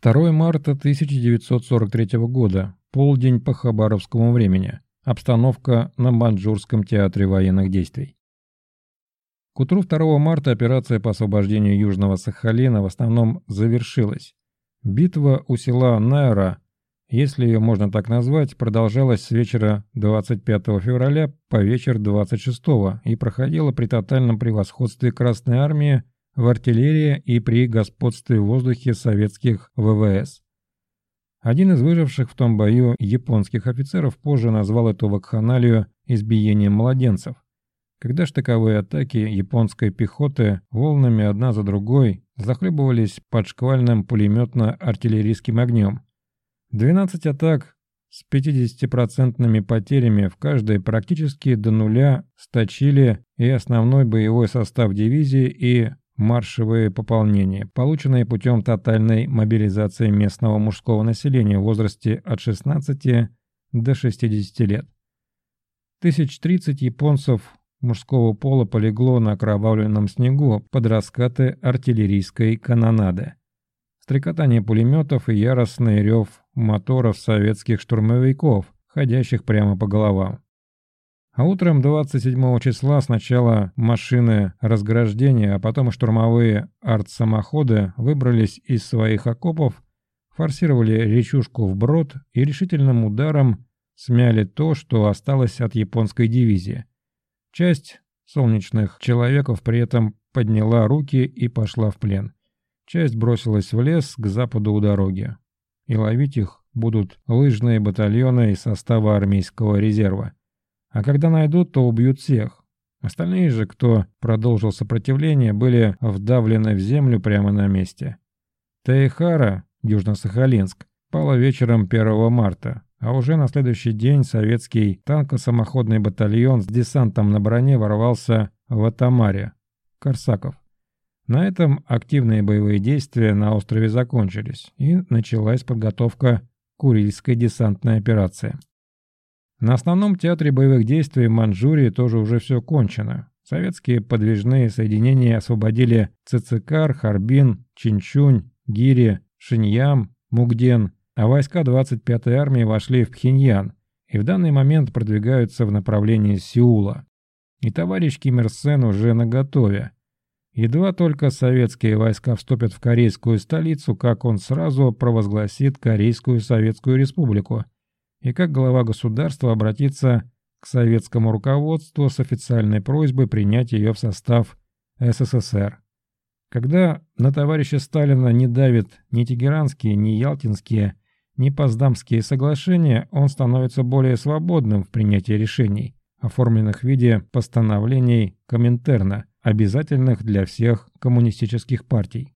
2 марта 1943 года, полдень по хабаровскому времени. Обстановка на Манчжурском театре военных действий. К утру 2 марта операция по освобождению Южного Сахалина в основном завершилась. Битва у села Найра, если ее можно так назвать, продолжалась с вечера 25 февраля по вечер 26 и проходила при тотальном превосходстве Красной Армии в артиллерии и при господстве в воздухе советских ВВС. Один из выживших в том бою японских офицеров позже назвал эту вакханалию избиением младенцев. Когда штыковые атаки японской пехоты волнами одна за другой захлебывались под шквальным пулеметно-артиллерийским огнем. 12 атак с 50% потерями в каждой практически до нуля сточили и основной боевой состав дивизии, и маршевые пополнения, полученные путем тотальной мобилизации местного мужского населения в возрасте от 16 до 60 лет. 1030 японцев мужского пола полегло на окровавленном снегу под раскаты артиллерийской канонады. Стрекотание пулеметов и яростный рев моторов советских штурмовиков, ходящих прямо по головам. А утром 27 числа сначала машины разграждения, а потом и штурмовые артсамоходы выбрались из своих окопов, форсировали речушку вброд и решительным ударом смяли то, что осталось от японской дивизии. Часть солнечных человеков при этом подняла руки и пошла в плен. Часть бросилась в лес к западу у дороги. И ловить их будут лыжные батальоны из состава армейского резерва. А когда найдут, то убьют всех. Остальные же, кто продолжил сопротивление, были вдавлены в землю прямо на месте. Тайхара, Южно-Сахалинск, пала вечером 1 марта, а уже на следующий день советский танкосамоходный батальон с десантом на броне ворвался в Атамаре, Корсаков. На этом активные боевые действия на острове закончились, и началась подготовка Курильской десантной операции. На основном театре боевых действий Манчжурии тоже уже все кончено. Советские подвижные соединения освободили Цицикар, Харбин, Чинчунь, Гири, Шиньям, Мугден, а войска 25-й армии вошли в Пхеньян и в данный момент продвигаются в направлении Сеула. И товарищ Ким Ир Сен уже наготове. Едва только советские войска вступят в корейскую столицу, как он сразу провозгласит Корейскую Советскую Республику – и как глава государства обратиться к советскому руководству с официальной просьбой принять ее в состав СССР. Когда на товарища Сталина не давят ни тегеранские, ни ялтинские, ни поздамские соглашения, он становится более свободным в принятии решений, оформленных в виде постановлений Коминтерна, обязательных для всех коммунистических партий.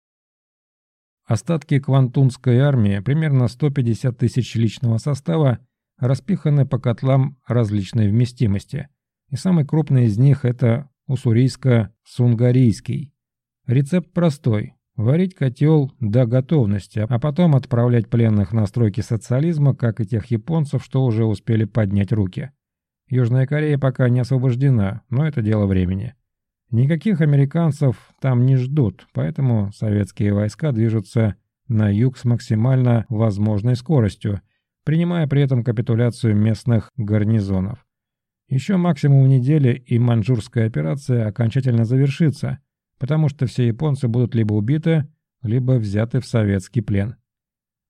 Остатки Квантунской армии, примерно 150 тысяч личного состава, распиханы по котлам различной вместимости. И самый крупный из них это уссурийско-сунгарийский. Рецепт простой. Варить котел до готовности, а потом отправлять пленных на стройки социализма, как и тех японцев, что уже успели поднять руки. Южная Корея пока не освобождена, но это дело времени. Никаких американцев там не ждут, поэтому советские войска движутся на юг с максимально возможной скоростью – принимая при этом капитуляцию местных гарнизонов. Еще максимум недели и манчжурская операция окончательно завершится, потому что все японцы будут либо убиты, либо взяты в советский плен.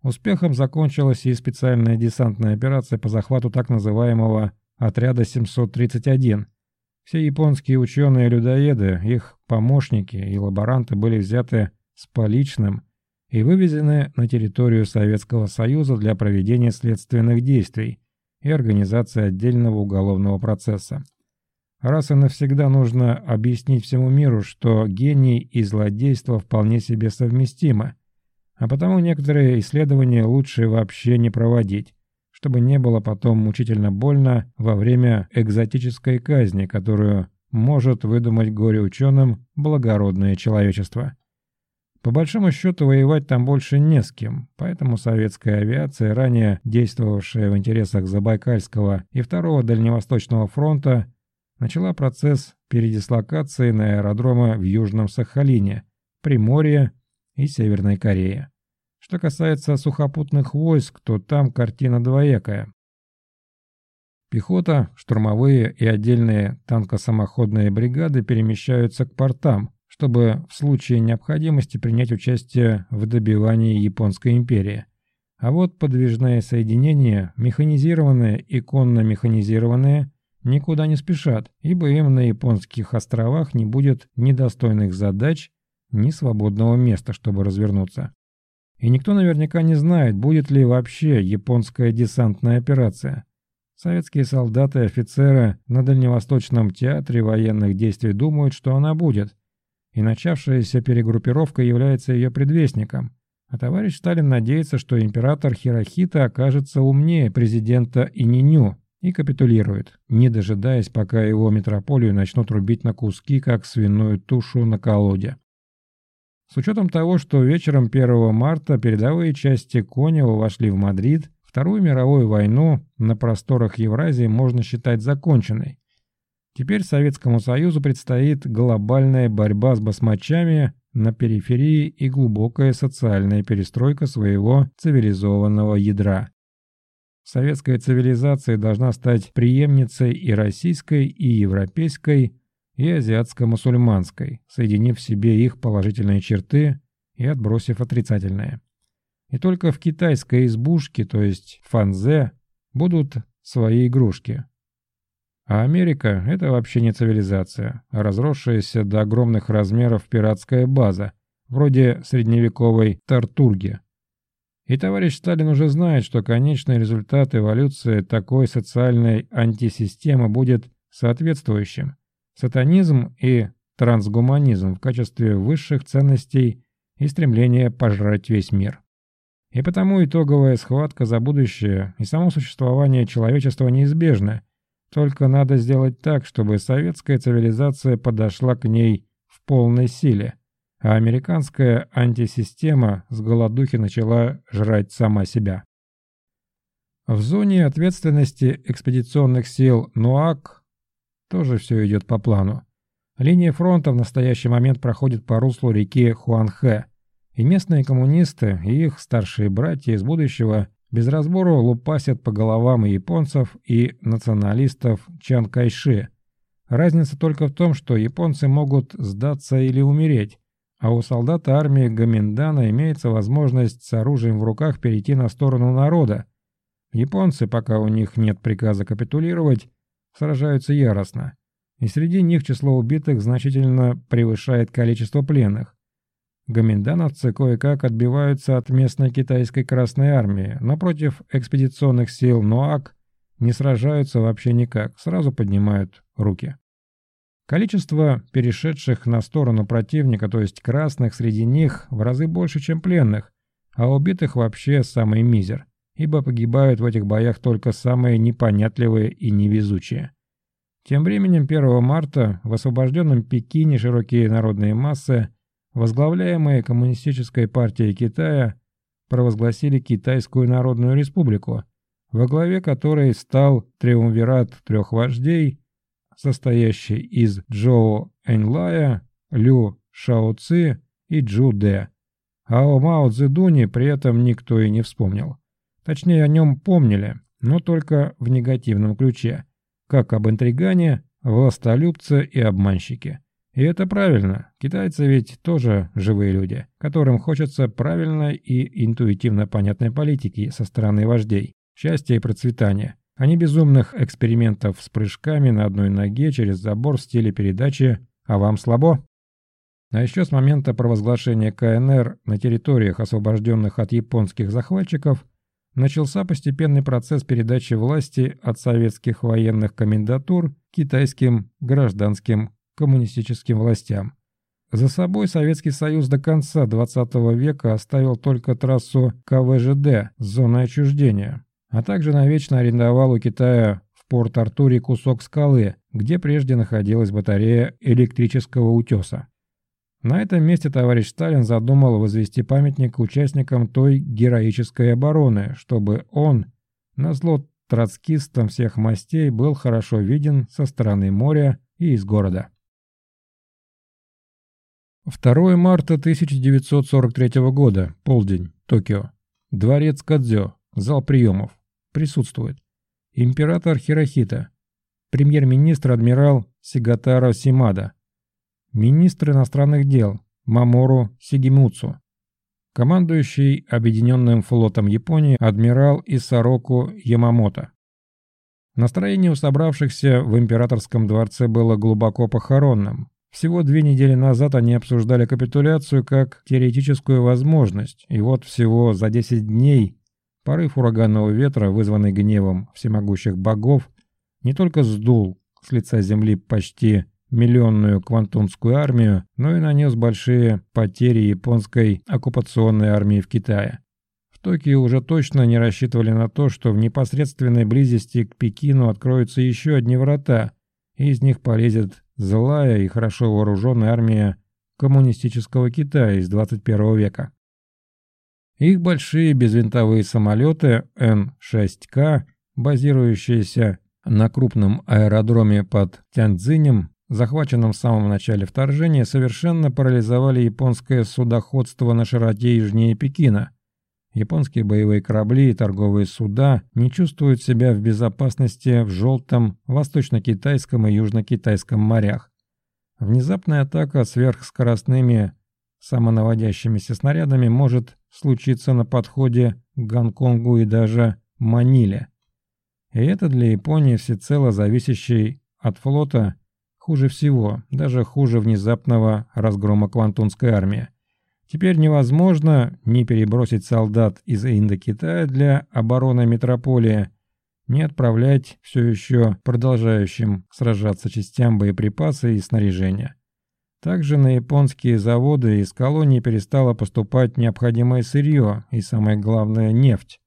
Успехом закончилась и специальная десантная операция по захвату так называемого «Отряда 731». Все японские ученые-людоеды, их помощники и лаборанты были взяты с поличным и вывезены на территорию Советского Союза для проведения следственных действий и организации отдельного уголовного процесса. Раз и навсегда нужно объяснить всему миру, что гений и злодейство вполне себе совместимы, а потому некоторые исследования лучше вообще не проводить, чтобы не было потом мучительно больно во время экзотической казни, которую может выдумать горе-ученым благородное человечество. По большому счету воевать там больше не с кем, поэтому советская авиация, ранее действовавшая в интересах Забайкальского и Второго Дальневосточного фронта, начала процесс передислокации на аэродромы в Южном Сахалине, Приморье и Северной Корее. Что касается сухопутных войск, то там картина двоякая. Пехота, штурмовые и отдельные танкосамоходные бригады перемещаются к портам, чтобы в случае необходимости принять участие в добивании Японской империи. А вот подвижные соединения, механизированные и конно-механизированные, никуда не спешат, ибо им на японских островах не будет ни достойных задач, ни свободного места, чтобы развернуться. И никто наверняка не знает, будет ли вообще японская десантная операция. Советские солдаты и офицеры на Дальневосточном театре военных действий думают, что она будет, и начавшаяся перегруппировка является ее предвестником. А товарищ Сталин надеется, что император Хирохита окажется умнее президента Ининю и капитулирует, не дожидаясь, пока его метрополию начнут рубить на куски, как свиную тушу на колоде. С учетом того, что вечером 1 марта передовые части Конева вошли в Мадрид, Вторую мировую войну на просторах Евразии можно считать законченной. Теперь Советскому Союзу предстоит глобальная борьба с басмачами на периферии и глубокая социальная перестройка своего цивилизованного ядра. Советская цивилизация должна стать преемницей и российской, и европейской, и азиатско-мусульманской, соединив в себе их положительные черты и отбросив отрицательные. И только в китайской избушке, то есть фанзе, будут свои игрушки. А Америка – это вообще не цивилизация, а разросшаяся до огромных размеров пиратская база, вроде средневековой Тартурги. И товарищ Сталин уже знает, что конечный результат эволюции такой социальной антисистемы будет соответствующим. Сатанизм и трансгуманизм в качестве высших ценностей и стремление пожрать весь мир. И потому итоговая схватка за будущее и само существование человечества неизбежны. Только надо сделать так, чтобы советская цивилизация подошла к ней в полной силе, а американская антисистема с голодухи начала жрать сама себя. В зоне ответственности экспедиционных сил НУАК тоже все идет по плану. Линия фронта в настоящий момент проходит по руслу реки Хуанхэ – и местные коммунисты, и их старшие братья из будущего без разбору лупасят по головам и японцев, и националистов Чан Кайши. Разница только в том, что японцы могут сдаться или умереть, а у солдата армии Гаминдана имеется возможность с оружием в руках перейти на сторону народа. Японцы, пока у них нет приказа капитулировать, сражаются яростно. И среди них число убитых значительно превышает количество пленных. Гоминдановцы кое-как отбиваются от местной китайской Красной Армии, но против экспедиционных сил НОАК не сражаются вообще никак, сразу поднимают руки. Количество перешедших на сторону противника, то есть красных, среди них в разы больше, чем пленных, а убитых вообще самый мизер, ибо погибают в этих боях только самые непонятливые и невезучие. Тем временем 1 марта в освобожденном Пекине широкие народные массы возглавляемые Коммунистической партией Китая, провозгласили Китайскую Народную Республику, во главе которой стал триумвират трех вождей, состоящий из Джоу Эньлая, Лю Шао Ци и Джу Дэ. А о Мао Цзэдуне при этом никто и не вспомнил. Точнее, о нем помнили, но только в негативном ключе, как об интригане, властолюбце и обманщике. И это правильно. Китайцы ведь тоже живые люди, которым хочется правильной и интуитивно понятной политики со стороны вождей, счастья и процветания, а не безумных экспериментов с прыжками на одной ноге через забор в стиле передачи «А вам слабо?». А еще с момента провозглашения КНР на территориях, освобожденных от японских захватчиков, начался постепенный процесс передачи власти от советских военных комендатур китайским гражданским коммунистическим властям. За собой Советский Союз до конца XX века оставил только трассу КВЖД с зоной отчуждения, а также навечно арендовал у Китая в Порт-Артуре кусок скалы, где прежде находилась батарея электрического утеса. На этом месте товарищ Сталин задумал возвести памятник участникам той героической обороны, чтобы он, назло троцкистам всех мастей, был хорошо виден со стороны моря и из города. 2 марта 1943 года, полдень, Токио. Дворец Кадзё. Зал приемов. Присутствует. Император Хирохита. Премьер-министр адмирал Сигатаро Симада. Министр иностранных дел Мамору Сигимуцу. Командующий Объединенным флотом Японии адмирал Исароку Ямамото. Настроение у собравшихся в императорском дворце было глубоко похоронным. Всего две недели назад они обсуждали капитуляцию как теоретическую возможность, и вот всего за 10 дней порыв ураганного ветра, вызванный гневом всемогущих богов, не только сдул с лица земли почти миллионную квантунскую армию, но и нанес большие потери японской оккупационной армии в Китае. В Токио уже точно не рассчитывали на то, что в непосредственной близости к Пекину откроются еще одни врата, и из них полезет злая и хорошо вооруженная армия коммунистического Китая из 21 века. Их большие безвинтовые самолеты Н-6К, базирующиеся на крупном аэродроме под Тяньцзинем, захваченном в самом начале вторжения, совершенно парализовали японское судоходство на широте южнее Пекина – Японские боевые корабли и торговые суда не чувствуют себя в безопасности в Желтом, Восточно-Китайском и Южно-Китайском морях. Внезапная атака сверхскоростными самонаводящимися снарядами может случиться на подходе к Гонконгу и даже Маниле. И это для Японии всецело зависящей от флота хуже всего, даже хуже внезапного разгрома Квантунской армии. Теперь невозможно ни перебросить солдат из Индокитая для обороны метрополии, ни отправлять все еще продолжающим сражаться частям боеприпасы и снаряжения. Также на японские заводы из колонии перестало поступать необходимое сырье и, самое главное, нефть.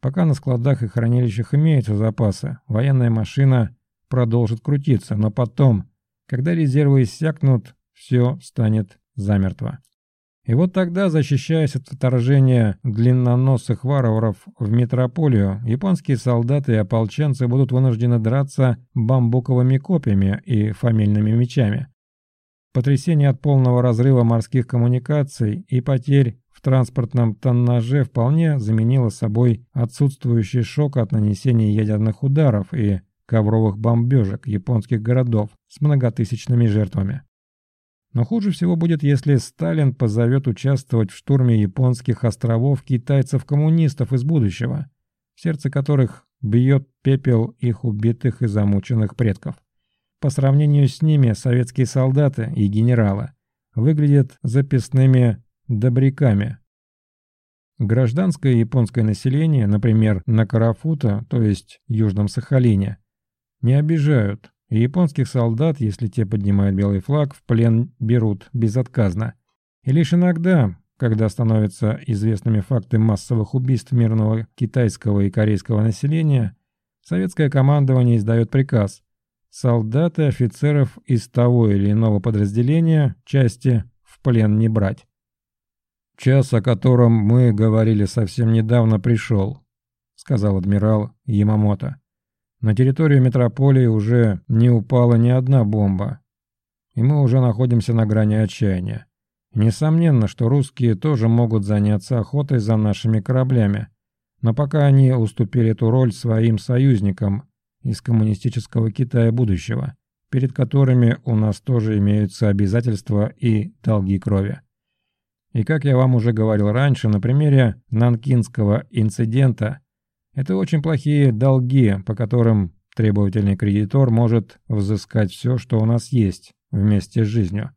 Пока на складах и хранилищах имеются запасы, военная машина продолжит крутиться, но потом, когда резервы иссякнут, все станет замертво. И вот тогда, защищаясь от вторжения длинноносых варваров в метрополию, японские солдаты и ополченцы будут вынуждены драться бамбуковыми копьями и фамильными мечами. Потрясение от полного разрыва морских коммуникаций и потерь в транспортном тоннаже вполне заменило собой отсутствующий шок от нанесения ядерных ударов и ковровых бомбежек японских городов с многотысячными жертвами. Но хуже всего будет, если Сталин позовет участвовать в штурме японских островов китайцев-коммунистов из будущего, в сердце которых бьет пепел их убитых и замученных предков. По сравнению с ними советские солдаты и генералы выглядят записными добряками. Гражданское японское население, например, на Карафута, то есть Южном Сахалине, не обижают, и японских солдат, если те поднимают белый флаг, в плен берут безотказно. И лишь иногда, когда становятся известными факты массовых убийств мирного китайского и корейского населения, советское командование издает приказ солдаты офицеров из того или иного подразделения части в плен не брать. «Час, о котором мы говорили совсем недавно, пришел», — сказал адмирал Ямамото. На территорию метрополии уже не упала ни одна бомба, и мы уже находимся на грани отчаяния. Несомненно, что русские тоже могут заняться охотой за нашими кораблями, но пока они уступили эту роль своим союзникам из коммунистического Китая будущего, перед которыми у нас тоже имеются обязательства и долги крови. И как я вам уже говорил раньше, на примере Нанкинского инцидента – это очень плохие долги, по которым требовательный кредитор может взыскать все, что у нас есть, вместе с жизнью.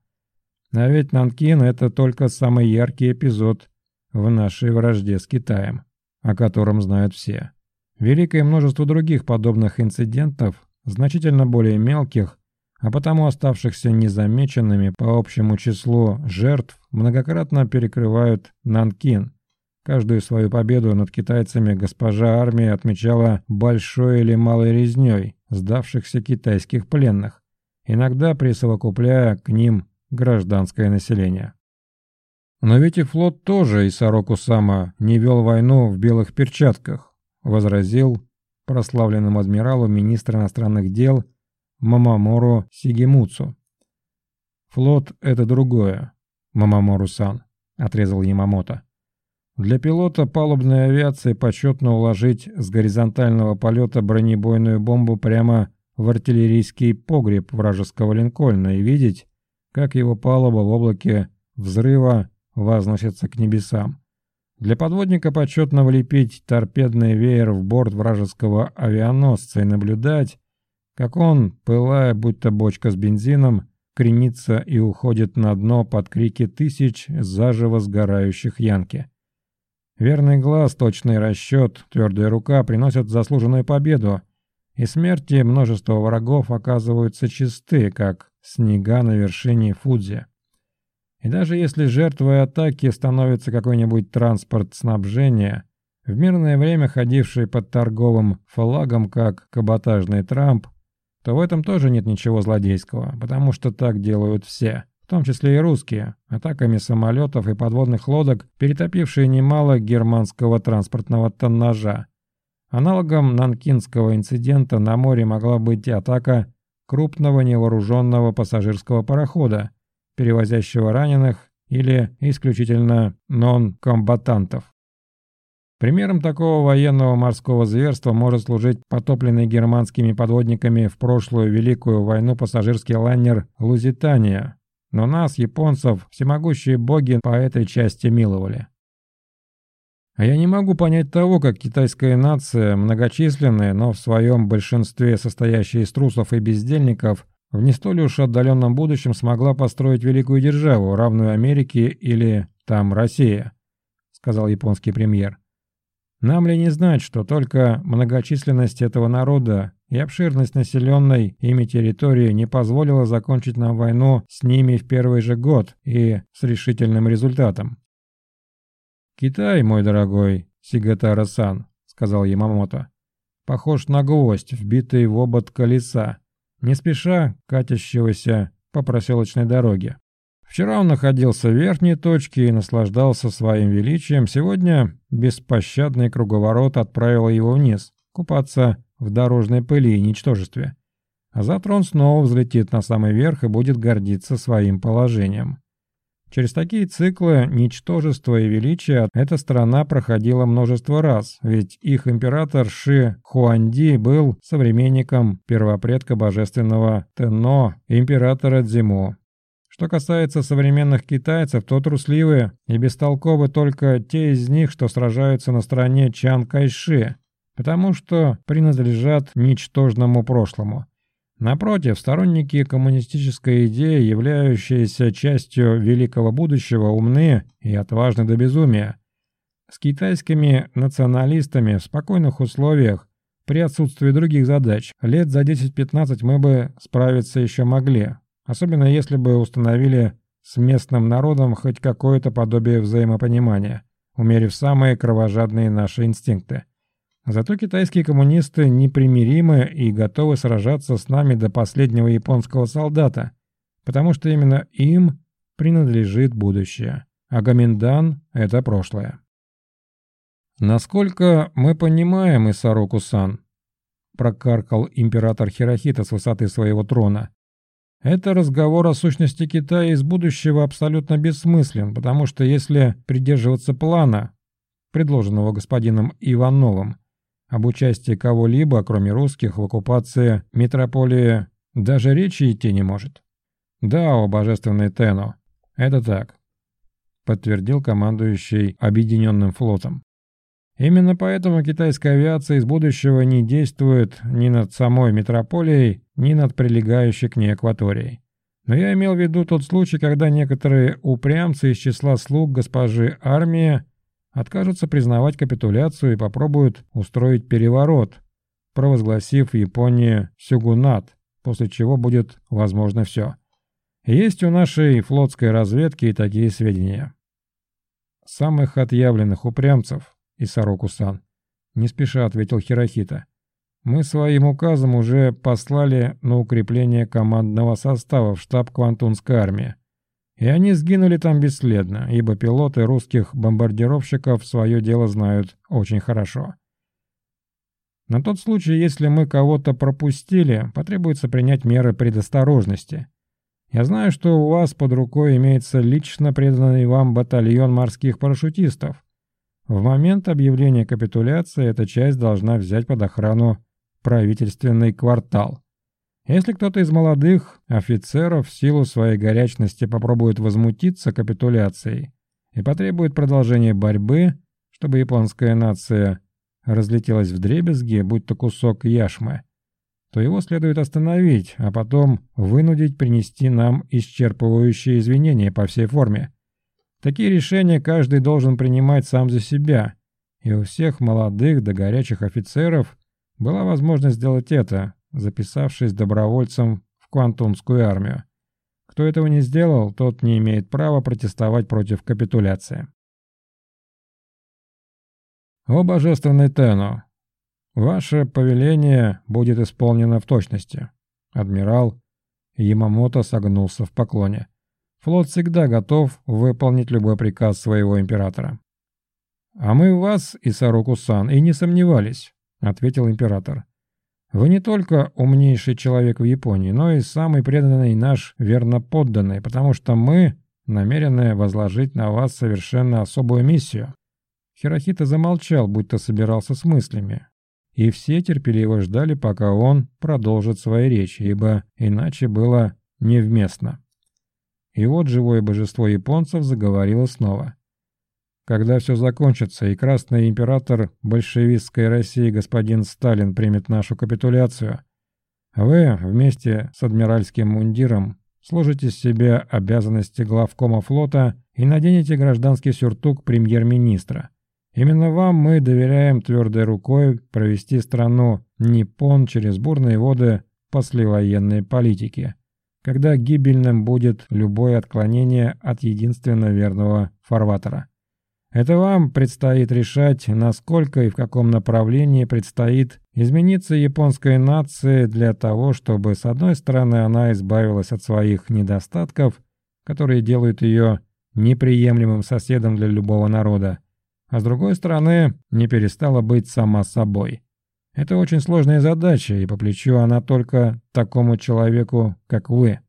А ведь Нанкин – это только самый яркий эпизод в нашей вражде с Китаем, о котором знают все. Великое множество других подобных инцидентов, значительно более мелких, а потому оставшихся незамеченными по общему числу жертв, многократно перекрывают Нанкин – Каждую свою победу над китайцами госпожа армия отмечала большой или малой резней сдавшихся китайских пленных, иногда присовокупляя к ним гражданское население. Но ведь и флот тоже, и Сороку Сама, не вел войну в белых перчатках, возразил прославленному адмиралу министр иностранных дел Мамамору Сигемуцу. «Флот — это другое, Мамамору-сан», — отрезал Ямамото. Для пилота палубной авиации почетно уложить с горизонтального полета бронебойную бомбу прямо в артиллерийский погреб вражеского линкольна и видеть, как его палуба в облаке взрыва возносится к небесам. Для подводника почетно влепить торпедный веер в борт вражеского авианосца и наблюдать, как он, пылая будто бочка с бензином, кренится и уходит на дно под крики тысяч заживо сгорающих янки. Верный глаз, точный расчет, твердая рука приносят заслуженную победу, и смерти множества врагов оказываются чисты, как снега на вершине Фудзи. И даже если жертвой атаки становится какой-нибудь транспорт снабжения, в мирное время ходивший под торговым флагом как каботажный Трамп, то в этом тоже нет ничего злодейского, потому что так делают все в том числе и русские, атаками самолетов и подводных лодок, перетопившие немало германского транспортного тоннажа. Аналогом нанкинского инцидента на море могла быть атака крупного невооруженного пассажирского парохода, перевозящего раненых или исключительно нон-комбатантов. Примером такого военного морского зверства может служить потопленный германскими подводниками в прошлую Великую войну пассажирский лайнер «Лузитания», но нас, японцев, всемогущие боги по этой части миловали. А я не могу понять того, как китайская нация, многочисленная, но в своем большинстве состоящая из трусов и бездельников, в не столь уж отдаленном будущем смогла построить великую державу, равную Америке или там Россия, сказал японский премьер. Нам ли не знать, что только многочисленность этого народа и обширность населенной ими территории не позволила закончить нам войну с ними в первый же год и с решительным результатом. «Китай, мой дорогой Сигатара-сан», — сказал Ямамото, — «похож на гвоздь, вбитый в обод колеса, не спеша катящегося по проселочной дороге. Вчера он находился в верхней точке и наслаждался своим величием, сегодня беспощадный круговорот отправил его вниз, купаться в дорожной пыли и ничтожестве. А завтра он снова взлетит на самый верх и будет гордиться своим положением. Через такие циклы ничтожества и величия эта страна проходила множество раз, ведь их император Ши Хуанди был современником первопредка божественного Тенно, императора Дзимо. Что касается современных китайцев, то трусливые и бестолковы только те из них, что сражаются на стороне Чан Кайши, потому что принадлежат ничтожному прошлому. Напротив, сторонники коммунистической идеи, являющиеся частью великого будущего, умны и отважны до безумия. С китайскими националистами в спокойных условиях, при отсутствии других задач, лет за 10-15 мы бы справиться еще могли, особенно если бы установили с местным народом хоть какое-то подобие взаимопонимания, умерив самые кровожадные наши инстинкты. Зато китайские коммунисты непримиримы и готовы сражаться с нами до последнего японского солдата, потому что именно им принадлежит будущее, а Гаминдан – это прошлое. «Насколько мы понимаем, Исароку-сан», – прокаркал император Хирохита с высоты своего трона, это разговор о сущности Китая из будущего абсолютно бессмыслен, потому что если придерживаться плана, предложенного господином Ивановым, об участии кого-либо, кроме русских, в оккупации метрополии даже речи идти не может. Да, о божественный Тено, это так, подтвердил командующий Объединенным флотом. Именно поэтому китайская авиация из будущего не действует ни над самой метрополией, ни над прилегающей к ней акваторией. Но я имел в виду тот случай, когда некоторые упрямцы из числа слуг госпожи армии откажутся признавать капитуляцию и попробуют устроить переворот, провозгласив Японии сюгунат, после чего будет возможно все. Есть у нашей флотской разведки и такие сведения. Самых отъявленных упрямцев, Исароку-сан, не спеша ответил Хирохита. Мы своим указом уже послали на укрепление командного состава в штаб Квантунской армии. И они сгинули там бесследно, ибо пилоты русских бомбардировщиков свое дело знают очень хорошо. На тот случай, если мы кого-то пропустили, потребуется принять меры предосторожности. Я знаю, что у вас под рукой имеется лично преданный вам батальон морских парашютистов. в момент объявления капитуляции эта часть должна взять под охрану правительственный квартал. Если кто-то из молодых офицеров в силу своей горячности попробует возмутиться капитуляцией и потребует продолжения борьбы, чтобы японская нация разлетелась в дребезги, будь то кусок яшмы, то его следует остановить, а потом вынудить принести нам исчерпывающие извинения по всей форме. Такие решения каждый должен принимать сам за себя, и у всех молодых до горячих офицеров была возможность сделать это, записавшись добровольцем в Квантунскую армию. Кто этого не сделал, тот не имеет права протестовать против капитуляции. «О божественный Тену! Ваше повеление будет исполнено в точности». Адмирал Ямамото согнулся в поклоне. Флот всегда готов выполнить любой приказ своего императора. «А мы вас, Исароку-сан, и не сомневались», — ответил император. «Вы не только умнейший человек в Японии, но и самый преданный наш верно подданный, потому что мы намерены возложить на вас совершенно особую миссию». Хирохита замолчал, будто собирался с мыслями. И все терпеливо ждали, пока он продолжит свои речи, ибо иначе было невместно. И вот живое божество японцев заговорило снова. Когда все закончится и Красный Император большевистской России господин Сталин примет нашу капитуляцию, вы вместе с адмиральским мундиром сложите с себя обязанности главкома флота и наденете гражданский сюртук премьер-министра – Именно вам мы доверяем твердой рукой провести страну Ниппон через бурные воды послевоенной политики, когда гибельным будет любое отклонение от единственно верного фарватера. Это вам предстоит решать, насколько и в каком направлении предстоит измениться японской нации для того, чтобы, с одной стороны, она избавилась от своих недостатков, которые делают ее неприемлемым соседом для любого народа, а с другой стороны, не перестала быть сама собой. Это очень сложная задача, и по плечу она только такому человеку, как вы.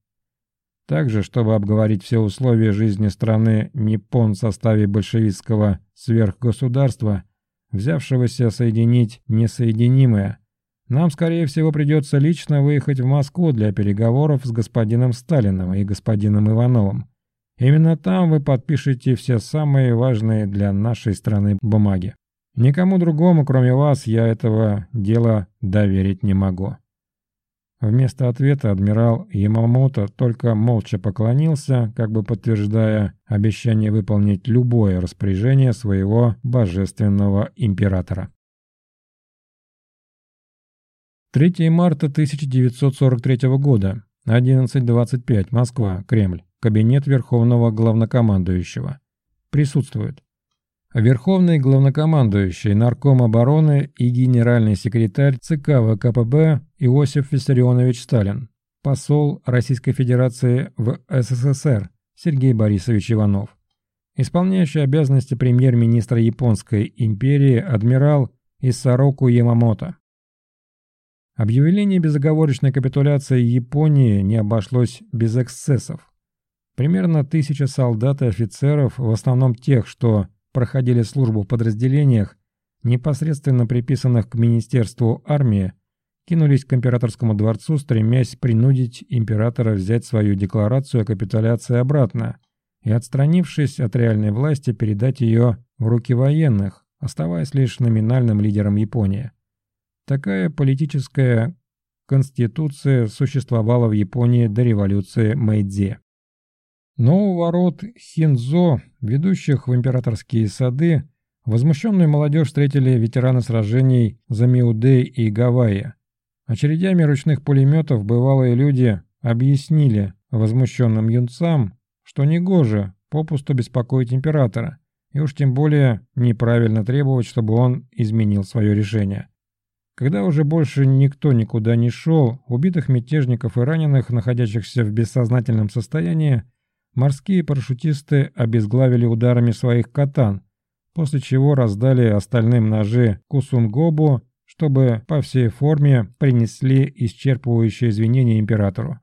Также, чтобы обговорить все условия жизни страны Ниппон в составе большевистского сверхгосударства, взявшегося соединить несоединимое, нам, скорее всего, придется лично выехать в Москву для переговоров с господином Сталиным и господином Ивановым. Именно там вы подпишете все самые важные для нашей страны бумаги. Никому другому, кроме вас, я этого дела доверить не могу». Вместо ответа адмирал Ямамото только молча поклонился, как бы подтверждая обещание выполнить любое распоряжение своего божественного императора. 3 марта 1943 года, 11.25, Москва, Кремль. Кабинет Верховного Главнокомандующего. Присутствует. Верховный Главнокомандующий, Нарком обороны и генеральный секретарь ЦК ВКПБ Иосиф Виссарионович Сталин. Посол Российской Федерации в СССР Сергей Борисович Иванов. Исполняющий обязанности премьер-министра Японской империи адмирал Исароку Ямамото. Объявление безоговорочной капитуляции Японии не обошлось без эксцессов. Примерно тысяча солдат и офицеров, в основном тех, что проходили службу в подразделениях, непосредственно приписанных к Министерству армии, кинулись к императорскому дворцу, стремясь принудить императора взять свою декларацию о капитуляции обратно и, отстранившись от реальной власти, передать ее в руки военных, оставаясь лишь номинальным лидером Японии. Такая политическая конституция существовала в Японии до революции Мэйдзи. Но у ворот Хинзо, ведущих в императорские сады, возмущенную молодежь встретили ветераны сражений за Миудей и Гавайи. Очередями ручных пулеметов бывалые люди объяснили возмущенным юнцам, что негоже попусту беспокоить императора, и уж тем более неправильно требовать, чтобы он изменил свое решение. Когда уже больше никто никуда не шел, убитых мятежников и раненых, находящихся в бессознательном состоянии, Морские парашютисты обезглавили ударами своих катан, после чего раздали остальным ножи Кусунгобу, чтобы по всей форме принесли исчерпывающие извинения императору.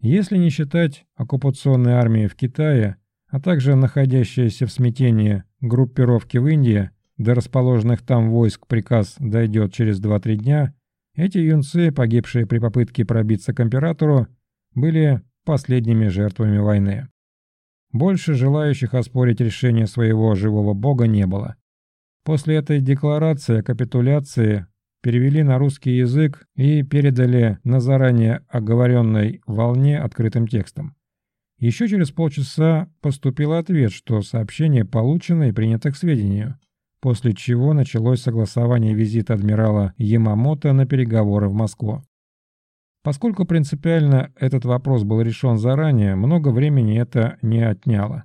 Если не считать оккупационной армии в Китае, а также находящиеся в смятении группировки в Индии, до расположенных там войск приказ дойдет через 2-3 дня, эти юнцы, погибшие при попытке пробиться к императору, были последними жертвами войны. Больше желающих оспорить решение своего живого бога не было. После этой декларации о капитуляции перевели на русский язык и передали на заранее оговоренной волне открытым текстом. Еще через полчаса поступил ответ, что сообщение получено и принято к сведению, после чего началось согласование визита адмирала Ямамото на переговоры в Москву. Поскольку принципиально этот вопрос был решен заранее, много времени это не отняло.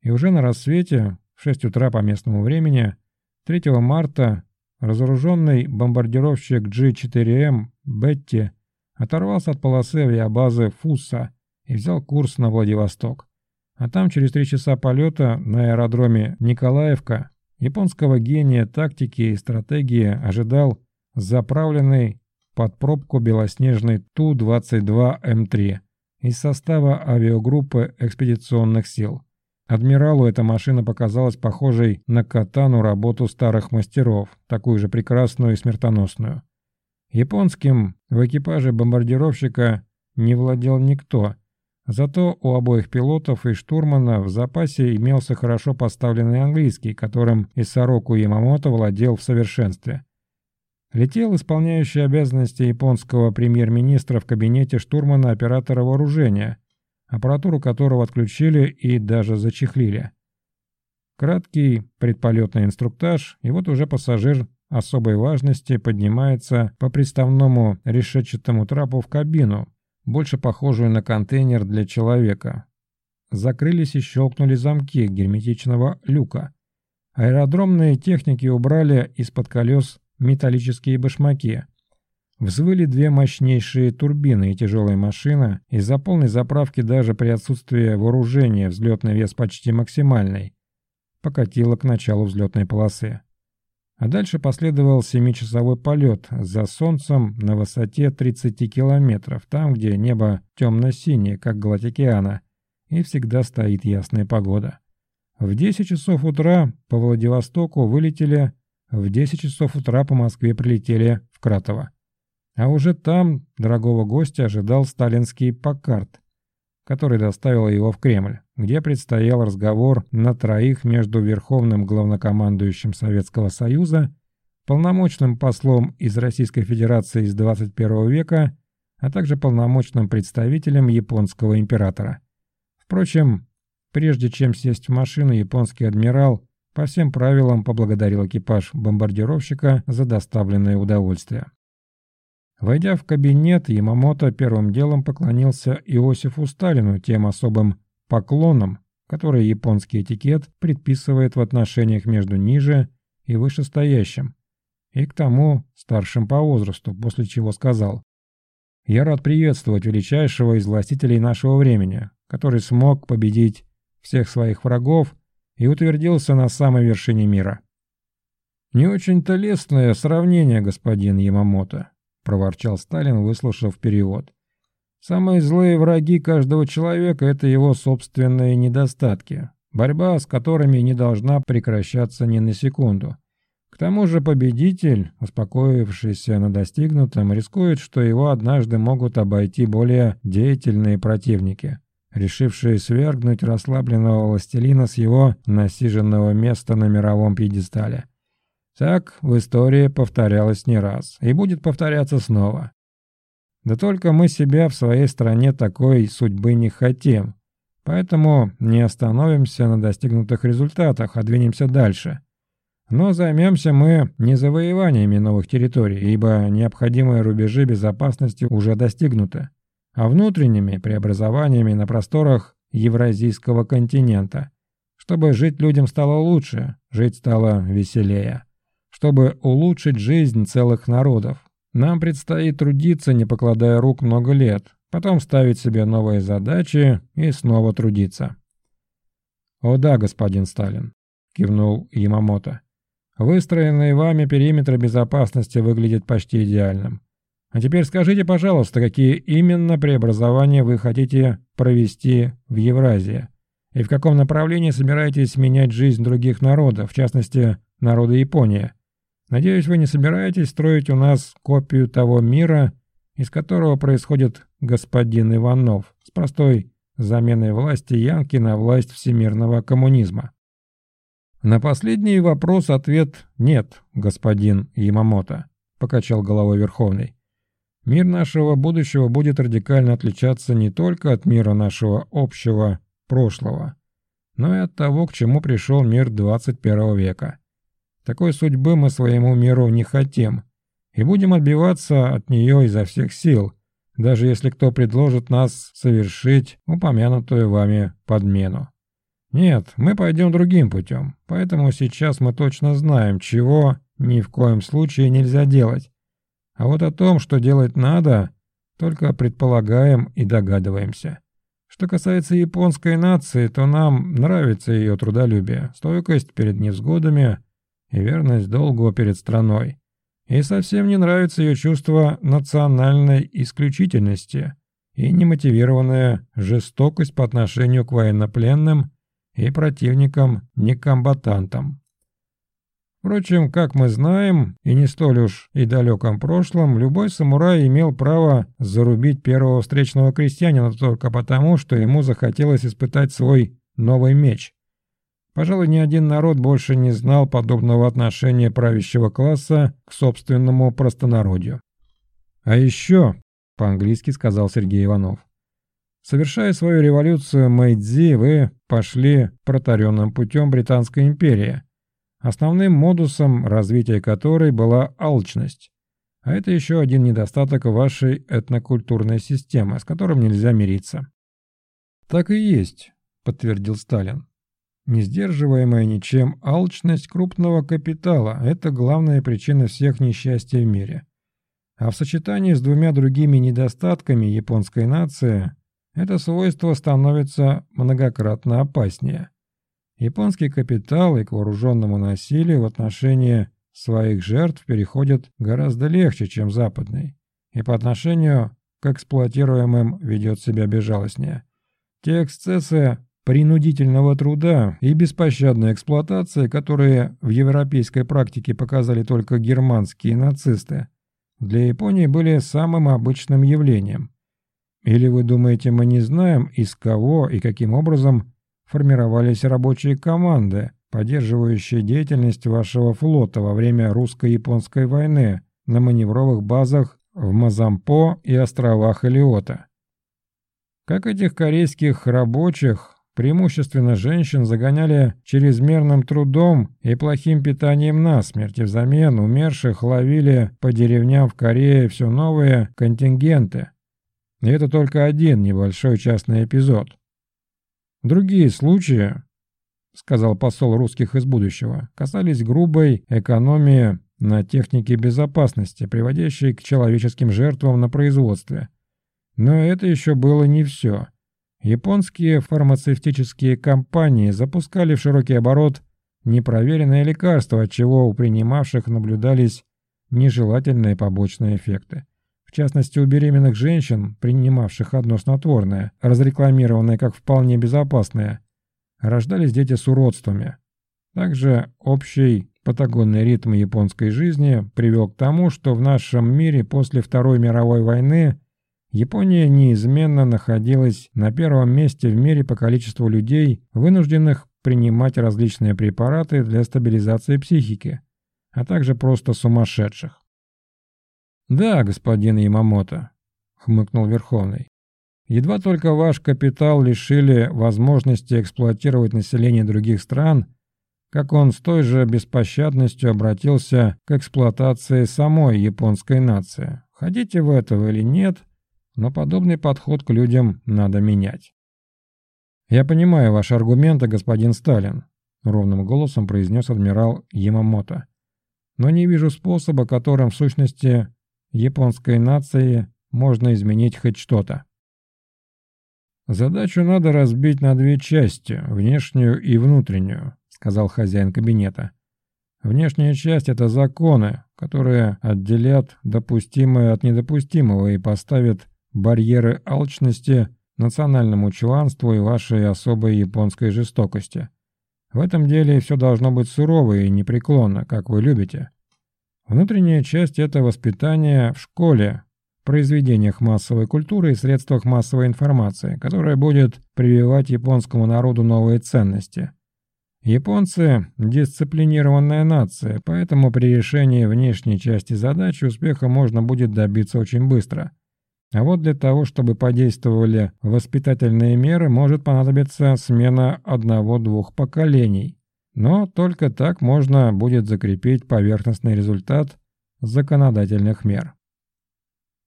И уже на рассвете, в 6 утра по местному времени, 3 марта, разоруженный бомбардировщик G4M «Бетти» оторвался от полосы авиабазы Фусса и взял курс на Владивосток. А там через три часа полета на аэродроме Николаевка японского гения тактики и стратегии ожидал заправленный под пробку белоснежный Ту-22М3 из состава авиагруппы экспедиционных сил. Адмиралу эта машина показалась похожей на катану работу старых мастеров, такую же прекрасную и смертоносную. Японским в экипаже бомбардировщика не владел никто, зато у обоих пилотов и штурмана в запасе имелся хорошо поставленный английский, которым Исароку Ямамото владел в совершенстве – Летел исполняющий обязанности японского премьер-министра в кабинете штурмана оператора вооружения, аппаратуру которого отключили и даже зачехлили. Краткий предполетный инструктаж, и вот уже пассажир особой важности поднимается по приставному решетчатому трапу в кабину, больше похожую на контейнер для человека. Закрылись и щелкнули замки герметичного люка. Аэродромные техники убрали из-под колес металлические башмаки. Взвыли две мощнейшие турбины и тяжелая машина, из-за полной заправки даже при отсутствии вооружения взлетный вес почти максимальный, покатила к началу взлетной полосы. А дальше последовал семичасовой полет за солнцем на высоте 30 километров, там, где небо темно-синее, как гладь океана, и всегда стоит ясная погода. В 10 часов утра по Владивостоку вылетели в 10 часов утра по Москве прилетели в Кратово. А уже там дорогого гостя ожидал сталинский Паккарт, который доставил его в Кремль, где предстоял разговор на троих между Верховным главнокомандующим Советского Союза, полномочным послом из Российской Федерации из 21 века, а также полномочным представителем японского императора. Впрочем, прежде чем сесть в машину, японский адмирал по всем правилам поблагодарил экипаж бомбардировщика за доставленное удовольствие. Войдя в кабинет, Ямамото первым делом поклонился Иосифу Сталину тем особым поклоном, который японский этикет предписывает в отношениях между ниже и вышестоящим, и к тому старшим по возрасту, после чего сказал «Я рад приветствовать величайшего из властителей нашего времени, который смог победить всех своих врагов и утвердился на самой вершине мира. «Не очень-то лестное сравнение, господин Ямамото», — проворчал Сталин, выслушав перевод. «Самые злые враги каждого человека — это его собственные недостатки, борьба с которыми не должна прекращаться ни на секунду. К тому же победитель, успокоившийся на достигнутом, рискует, что его однажды могут обойти более деятельные противники решившие свергнуть расслабленного властелина с его насиженного места на мировом пьедестале. Так в истории повторялось не раз и будет повторяться снова. Да только мы себя в своей стране такой судьбы не хотим, поэтому не остановимся на достигнутых результатах, а двинемся дальше. Но займемся мы не завоеваниями новых территорий, ибо необходимые рубежи безопасности уже достигнуты а внутренними преобразованиями на просторах Евразийского континента, чтобы жить людям стало лучше, жить стало веселее. Чтобы улучшить жизнь целых народов, нам предстоит трудиться, не покладая рук много лет, потом ставить себе новые задачи и снова трудиться. «О да, господин Сталин», — кивнул Ямамото. «Выстроенный вами периметр безопасности выглядит почти идеальным. А теперь скажите, пожалуйста, какие именно преобразования вы хотите провести в Евразии? И в каком направлении собираетесь менять жизнь других народов, в частности, народа Японии? Надеюсь, вы не собираетесь строить у нас копию того мира, из которого происходит господин Иванов, с простой заменой власти Янки на власть всемирного коммунизма. На последний вопрос ответ «нет, господин Ямамото», — покачал головой Верховный. Мир нашего будущего будет радикально отличаться не только от мира нашего общего прошлого, но и от того, к чему пришел мир 21 века. Такой судьбы мы своему миру не хотим, и будем отбиваться от нее изо всех сил, даже если кто предложит нас совершить упомянутую вами подмену. Нет, мы пойдем другим путем, поэтому сейчас мы точно знаем, чего ни в коем случае нельзя делать. А вот о том, что делать надо, только предполагаем и догадываемся. Что касается японской нации, то нам нравится ее трудолюбие, стойкость перед невзгодами и верность долгу перед страной. И совсем не нравится ее чувство национальной исключительности и немотивированная жестокость по отношению к военнопленным и противникам-некомбатантам. Впрочем, как мы знаем, и не столь уж и далеком прошлом, любой самурай имел право зарубить первого встречного крестьянина только потому, что ему захотелось испытать свой новый меч. Пожалуй, ни один народ больше не знал подобного отношения правящего класса к собственному простонародью. «А еще», — по-английски сказал Сергей Иванов, «совершая свою революцию Мэйдзи, вы пошли протаренным путем Британской империи» основным модусом развития которой была алчность. А это еще один недостаток вашей этнокультурной системы, с которым нельзя мириться. «Так и есть», — подтвердил Сталин. Несдерживаемая ничем алчность крупного капитала – это главная причина всех несчастий в мире. А в сочетании с двумя другими недостатками японской нации это свойство становится многократно опаснее. Японский капитал и к вооруженному насилию в отношении своих жертв переходят гораздо легче, чем западный, и по отношению к эксплуатируемым ведет себя безжалостнее. Те эксцессы принудительного труда и беспощадной эксплуатации, которые в европейской практике показали только германские нацисты, для Японии были самым обычным явлением. Или вы думаете, мы не знаем, из кого и каким образом формировались рабочие команды, поддерживающие деятельность вашего флота во время русско-японской войны на маневровых базах в Мазампо и островах Элиота. Как этих корейских рабочих, преимущественно женщин, загоняли чрезмерным трудом и плохим питанием насмерть, и взамен умерших ловили по деревням в Корее все новые контингенты. И это только один небольшой частный эпизод. Другие случаи, сказал посол русских из будущего, касались грубой экономии на технике безопасности, приводящей к человеческим жертвам на производстве. Но это еще было не все. Японские фармацевтические компании запускали в широкий оборот непроверенные лекарства, от чего у принимавших наблюдались нежелательные побочные эффекты. В частности, у беременных женщин, принимавших одно снотворное, разрекламированное как вполне безопасное, рождались дети с уродствами. Также общий патагонный ритм японской жизни привел к тому, что в нашем мире после Второй мировой войны Япония неизменно находилась на первом месте в мире по количеству людей, вынужденных принимать различные препараты для стабилизации психики, а также просто сумасшедших. «Да, господин Ямамото», — хмыкнул Верховный. «Едва только ваш капитал лишили возможности эксплуатировать население других стран, как он с той же беспощадностью обратился к эксплуатации самой японской нации. Хотите в этого или нет, но подобный подход к людям надо менять». «Я понимаю ваши аргументы, господин Сталин», — ровным голосом произнес адмирал Ямамото. «Но не вижу способа, которым в сущности японской нации можно изменить хоть что-то. «Задачу надо разбить на две части, внешнюю и внутреннюю», — сказал хозяин кабинета. «Внешняя часть — это законы, которые отделят допустимое от недопустимого и поставят барьеры алчности национальному чванству и вашей особой японской жестокости. В этом деле все должно быть сурово и непреклонно, как вы любите. Внутренняя часть – это воспитание в школе, произведениях массовой культуры и средствах массовой информации, которая будет прививать японскому народу новые ценности. Японцы – дисциплинированная нация, поэтому при решении внешней части задачи успеха можно будет добиться очень быстро. А вот для того, чтобы подействовали воспитательные меры, может понадобиться смена одного-двух поколений. Но только так можно будет закрепить поверхностный результат законодательных мер.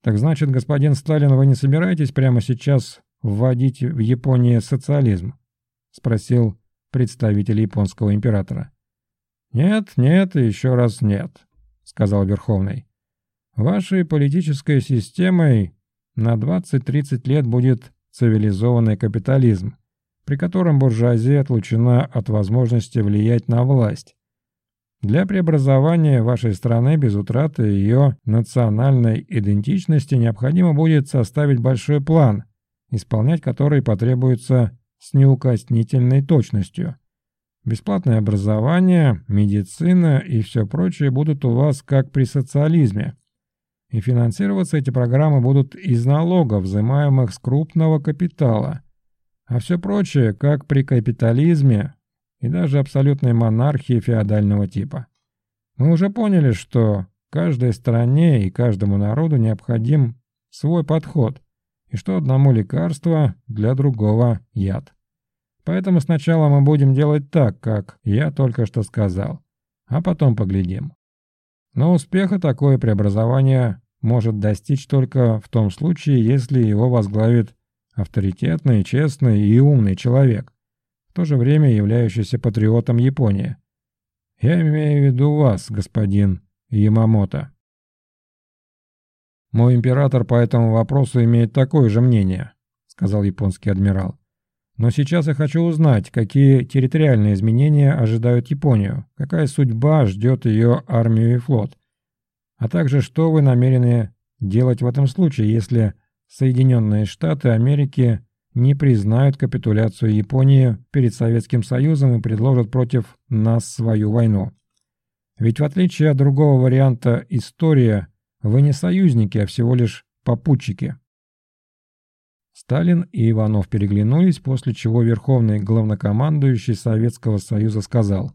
Так значит, господин Сталин, вы не собираетесь прямо сейчас вводить в Японии социализм? Спросил представитель японского императора. Нет, нет и еще раз нет, сказал Верховный. Вашей политической системой на 20-30 лет будет цивилизованный капитализм, при котором буржуазия отлучена от возможности влиять на власть. Для преобразования вашей страны без утраты ее национальной идентичности необходимо будет составить большой план, исполнять который потребуется с неукоснительной точностью. Бесплатное образование, медицина и все прочее будут у вас как при социализме. И финансироваться эти программы будут из налогов, взимаемых с крупного капитала – а все прочее, как при капитализме и даже абсолютной монархии феодального типа. Мы уже поняли, что каждой стране и каждому народу необходим свой подход, и что одному лекарство для другого яд. Поэтому сначала мы будем делать так, как я только что сказал, а потом поглядим. Но успеха такое преобразование может достичь только в том случае, если его возглавит авторитетный, честный и умный человек, в то же время являющийся патриотом Японии. Я имею в виду вас, господин Ямамото. Мой император по этому вопросу имеет такое же мнение, сказал японский адмирал. Но сейчас я хочу узнать, какие территориальные изменения ожидают Японию, какая судьба ждет ее армию и флот, а также что вы намерены делать в этом случае, если Соединенные Штаты Америки не признают капитуляцию Японии перед Советским Союзом и предложат против нас свою войну. Ведь в отличие от другого варианта история, вы не союзники, а всего лишь попутчики. Сталин и Иванов переглянулись, после чего Верховный главнокомандующий Советского Союза сказал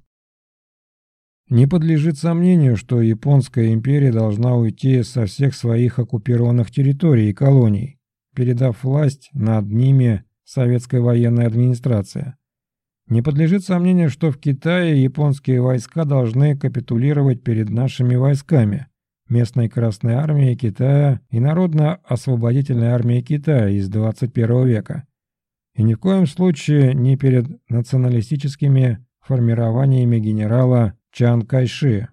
не подлежит сомнению, что Японская империя должна уйти со всех своих оккупированных территорий и колоний, передав власть над ними советской военной администрации. Не подлежит сомнению, что в Китае японские войска должны капитулировать перед нашими войсками, местной Красной Армией Китая и Народно-освободительной армией Китая из 21 века. И ни в коем случае не перед националистическими формированиями генерала Чан Кайши.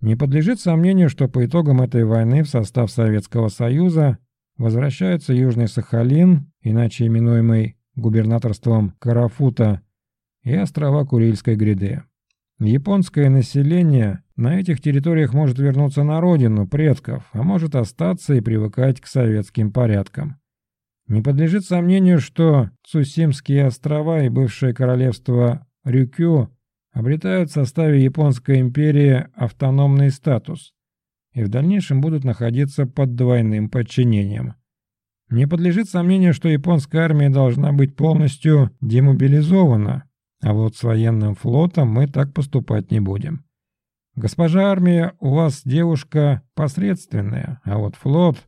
Не подлежит сомнению, что по итогам этой войны в состав Советского Союза возвращается Южный Сахалин, иначе именуемый губернаторством Карафута, и острова Курильской гряды. Японское население на этих территориях может вернуться на родину предков, а может остаться и привыкать к советским порядкам. Не подлежит сомнению, что Цусимские острова и бывшее королевство Рюкю обретают в составе Японской империи автономный статус и в дальнейшем будут находиться под двойным подчинением. Не подлежит сомнению, что японская армия должна быть полностью демобилизована, а вот с военным флотом мы так поступать не будем. Госпожа армия, у вас девушка посредственная, а вот флот,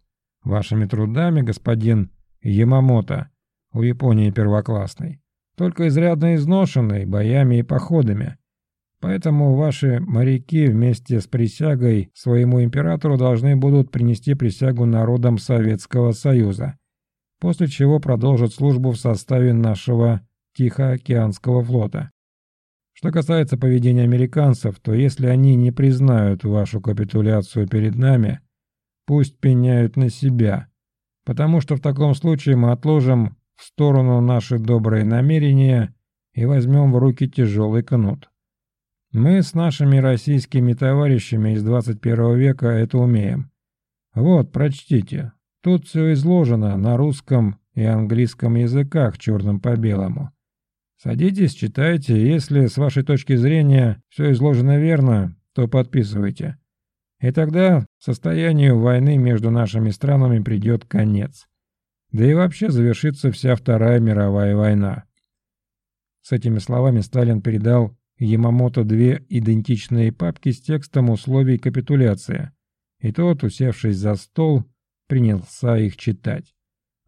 вашими трудами, господин Ямамото, у Японии первоклассный, только изрядно изношенный боями и походами. Поэтому ваши моряки вместе с присягой своему императору должны будут принести присягу народам Советского Союза, после чего продолжат службу в составе нашего Тихоокеанского флота. Что касается поведения американцев, то если они не признают вашу капитуляцию перед нами, пусть пеняют на себя, потому что в таком случае мы отложим в сторону наши добрые намерения и возьмем в руки тяжелый кнут. Мы с нашими российскими товарищами из 21 века это умеем. Вот, прочтите. Тут все изложено на русском и английском языках черным по белому. Садитесь, читайте, если с вашей точки зрения все изложено верно, то подписывайте. И тогда состоянию войны между нашими странами придет конец. Да и вообще завершится вся Вторая мировая война. С этими словами Сталин передал Ямамото две идентичные папки с текстом условий капитуляции, и тот, усевшись за стол, принялся их читать.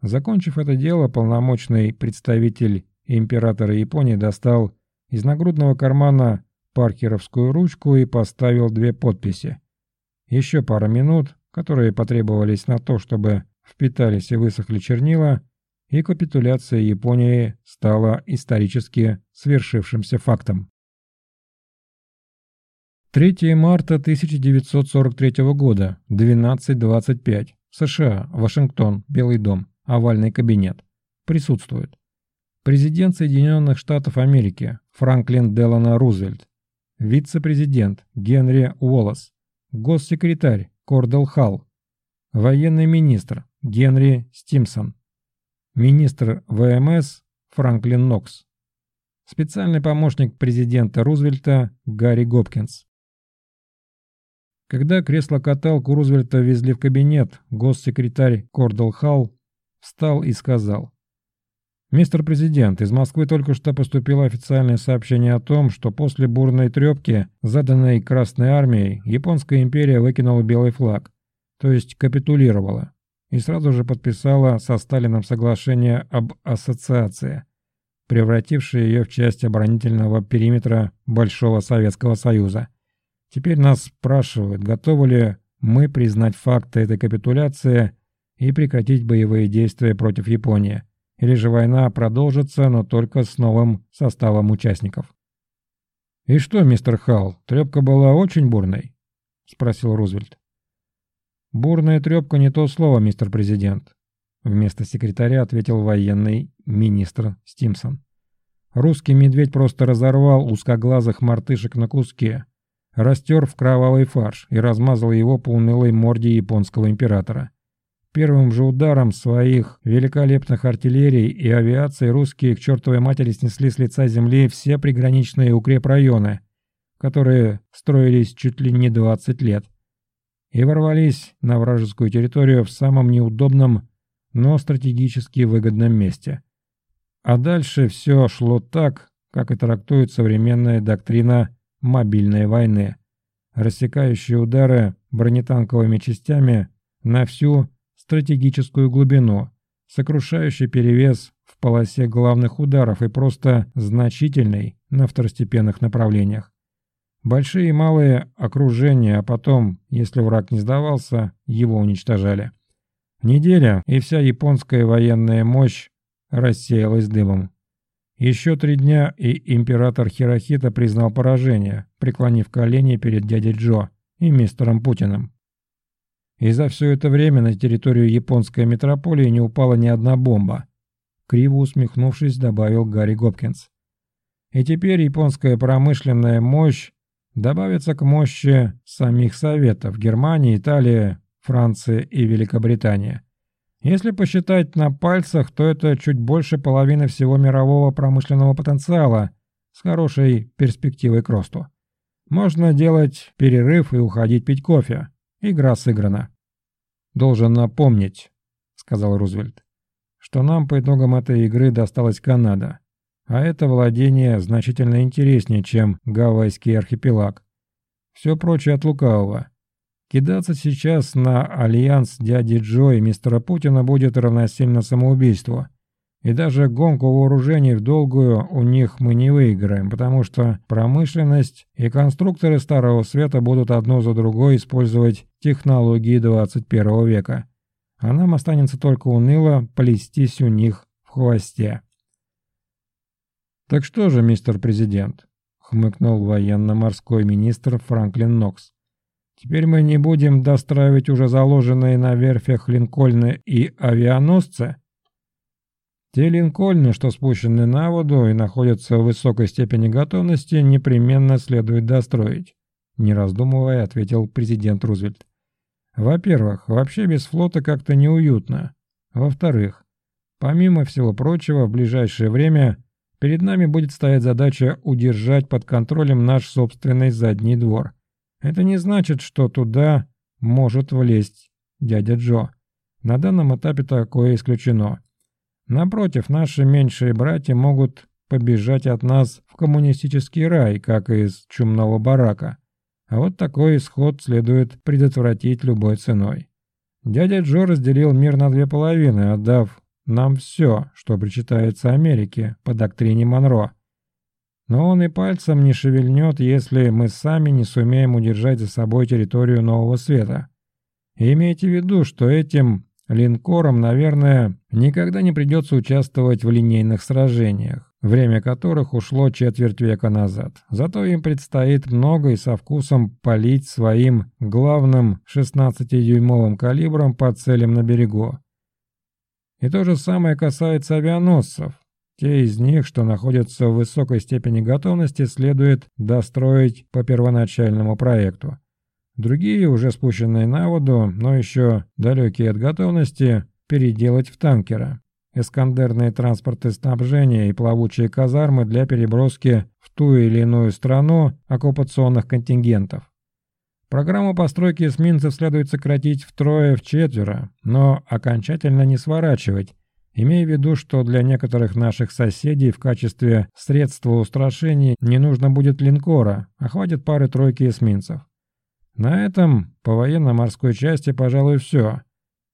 Закончив это дело, полномочный представитель императора Японии достал из нагрудного кармана паркеровскую ручку и поставил две подписи. Еще пара минут, которые потребовались на то, чтобы впитались и высохли чернила, и капитуляция Японии стала исторически свершившимся фактом. 3 марта 1943 года, 12.25. США, Вашингтон, Белый дом, овальный кабинет. Присутствует. Президент Соединенных Штатов Америки Франклин Делано Рузвельт. Вице-президент Генри Уоллес. Госсекретарь Кордел Халл. Военный министр Генри Стимсон. Министр ВМС Франклин Нокс. Специальный помощник президента Рузвельта Гарри Гопкинс. Когда кресло-каталку Рузвельта везли в кабинет, госсекретарь Кордал Халл встал и сказал. «Мистер Президент, из Москвы только что поступило официальное сообщение о том, что после бурной трепки, заданной Красной Армией, Японская империя выкинула белый флаг, то есть капитулировала, и сразу же подписала со Сталином соглашение об ассоциации, превратившее ее в часть оборонительного периметра Большого Советского Союза. Теперь нас спрашивают, готовы ли мы признать факты этой капитуляции и прекратить боевые действия против Японии, или же война продолжится, но только с новым составом участников. «И что, мистер Халл, трепка была очень бурной?» – спросил Рузвельт. «Бурная трепка не то слово, мистер президент», – вместо секретаря ответил военный министр Стимсон. «Русский медведь просто разорвал узкоглазых мартышек на куски, растер в кровавый фарш и размазал его по унылой морде японского императора. Первым же ударом своих великолепных артиллерий и авиации русские к чертовой матери снесли с лица земли все приграничные укрепрайоны, которые строились чуть ли не 20 лет, и ворвались на вражескую территорию в самом неудобном, но стратегически выгодном месте. А дальше все шло так, как и трактует современная доктрина мобильной войны, рассекающие удары бронетанковыми частями на всю стратегическую глубину, сокрушающий перевес в полосе главных ударов и просто значительный на второстепенных направлениях. Большие и малые окружения, а потом, если враг не сдавался, его уничтожали. Неделя, и вся японская военная мощь рассеялась дымом. Еще три дня, и император Хирохита признал поражение, преклонив колени перед дядей Джо и мистером Путиным. И за все это время на территорию японской метрополии не упала ни одна бомба. Криво усмехнувшись, добавил Гарри Гопкинс. И теперь японская промышленная мощь добавится к мощи самих Советов Германии, Италии, Франции и Великобритании. Если посчитать на пальцах, то это чуть больше половины всего мирового промышленного потенциала с хорошей перспективой к росту. Можно делать перерыв и уходить пить кофе. Игра сыграна. «Должен напомнить», — сказал Рузвельт, «что нам по итогам этой игры досталась Канада, а это владение значительно интереснее, чем Гавайский архипелаг. Все прочее от лукавого. Кидаться сейчас на альянс дяди Джо и мистера Путина будет равносильно самоубийству. И даже гонку вооружений в долгую у них мы не выиграем, потому что промышленность и конструкторы Старого Света будут одно за другой использовать технологии 21 века. А нам останется только уныло плестись у них в хвосте. «Так что же, мистер президент?» — хмыкнул военно-морской министр Франклин Нокс. Теперь мы не будем достраивать уже заложенные на верфях линкольны и авианосцы. Те линкольны, что спущены на воду и находятся в высокой степени готовности, непременно следует достроить, не раздумывая, ответил президент Рузвельт. Во-первых, вообще без флота как-то неуютно. Во-вторых, Помимо всего прочего, в ближайшее время перед нами будет стоять задача удержать под контролем наш собственный задний двор. Это не значит, что туда может влезть дядя Джо. На данном этапе такое исключено. Напротив, наши меньшие братья могут побежать от нас в коммунистический рай, как из чумного барака. А вот такой исход следует предотвратить любой ценой. Дядя Джо разделил мир на две половины, отдав нам все, что причитается Америке по доктрине Монро. Но он и пальцем не шевельнет, если мы сами не сумеем удержать за собой территорию Нового Света. И имейте в виду, что этим линкорам, наверное, никогда не придется участвовать в линейных сражениях, время которых ушло четверть века назад. Зато им предстоит много и со вкусом полить своим главным 16-дюймовым калибром по целям на берегу. И то же самое касается авианосцев. Те из них, что находятся в высокой степени готовности, следует достроить по первоначальному проекту. Другие, уже спущенные на воду, но еще далекие от готовности, переделать в танкера. Эскандерные транспорты снабжения и плавучие казармы для переброски в ту или иную страну оккупационных контингентов. Программу постройки эсминцев следует сократить втрое-вчетверо, но окончательно не сворачивать, имея в виду, что для некоторых наших соседей в качестве средства устрашения не нужно будет линкора, а хватит пары-тройки эсминцев. На этом по военно-морской части, пожалуй, все.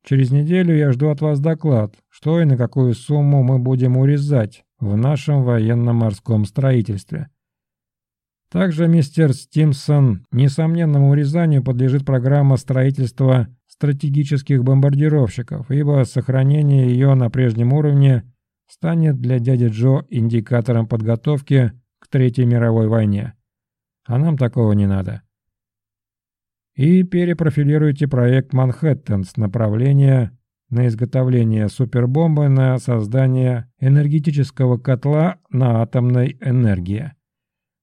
Через неделю я жду от вас доклад, что и на какую сумму мы будем урезать в нашем военно-морском строительстве. Также, мистер Стимсон, несомненному урезанию подлежит программа строительства стратегических бомбардировщиков, ибо сохранение ее на прежнем уровне станет для дяди Джо индикатором подготовки к Третьей мировой войне. А нам такого не надо и перепрофилируйте проект «Манхэттен» с направления на изготовление супербомбы на создание энергетического котла на атомной энергии.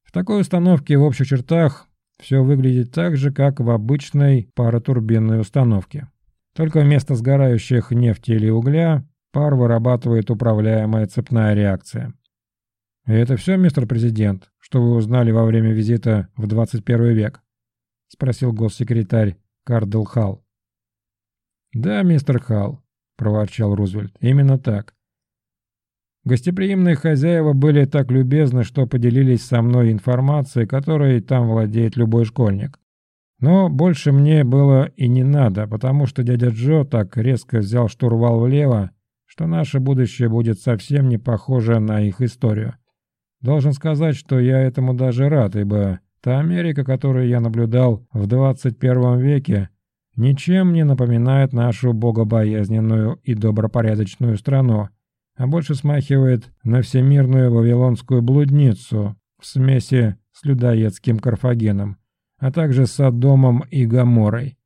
В такой установке в общих чертах все выглядит так же, как в обычной паротурбинной установке. Только вместо сгорающих нефти или угля пар вырабатывает управляемая цепная реакция. И это все, мистер президент, что вы узнали во время визита в 21 век? — спросил госсекретарь Кардел Халл. «Да, мистер Халл», — проворчал Рузвельт, — «именно так. Гостеприимные хозяева были так любезны, что поделились со мной информацией, которой там владеет любой школьник. Но больше мне было и не надо, потому что дядя Джо так резко взял штурвал влево, что наше будущее будет совсем не похоже на их историю. Должен сказать, что я этому даже рад, ибо Та Америка, которую я наблюдал в 21 веке, ничем не напоминает нашу богобоязненную и добропорядочную страну, а больше смахивает на всемирную вавилонскую блудницу в смеси с людоедским Карфагеном, а также с Содомом и Гаморой.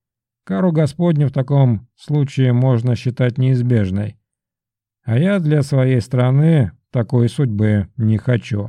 Кару Господню в таком случае можно считать неизбежной. А я для своей страны такой судьбы не хочу.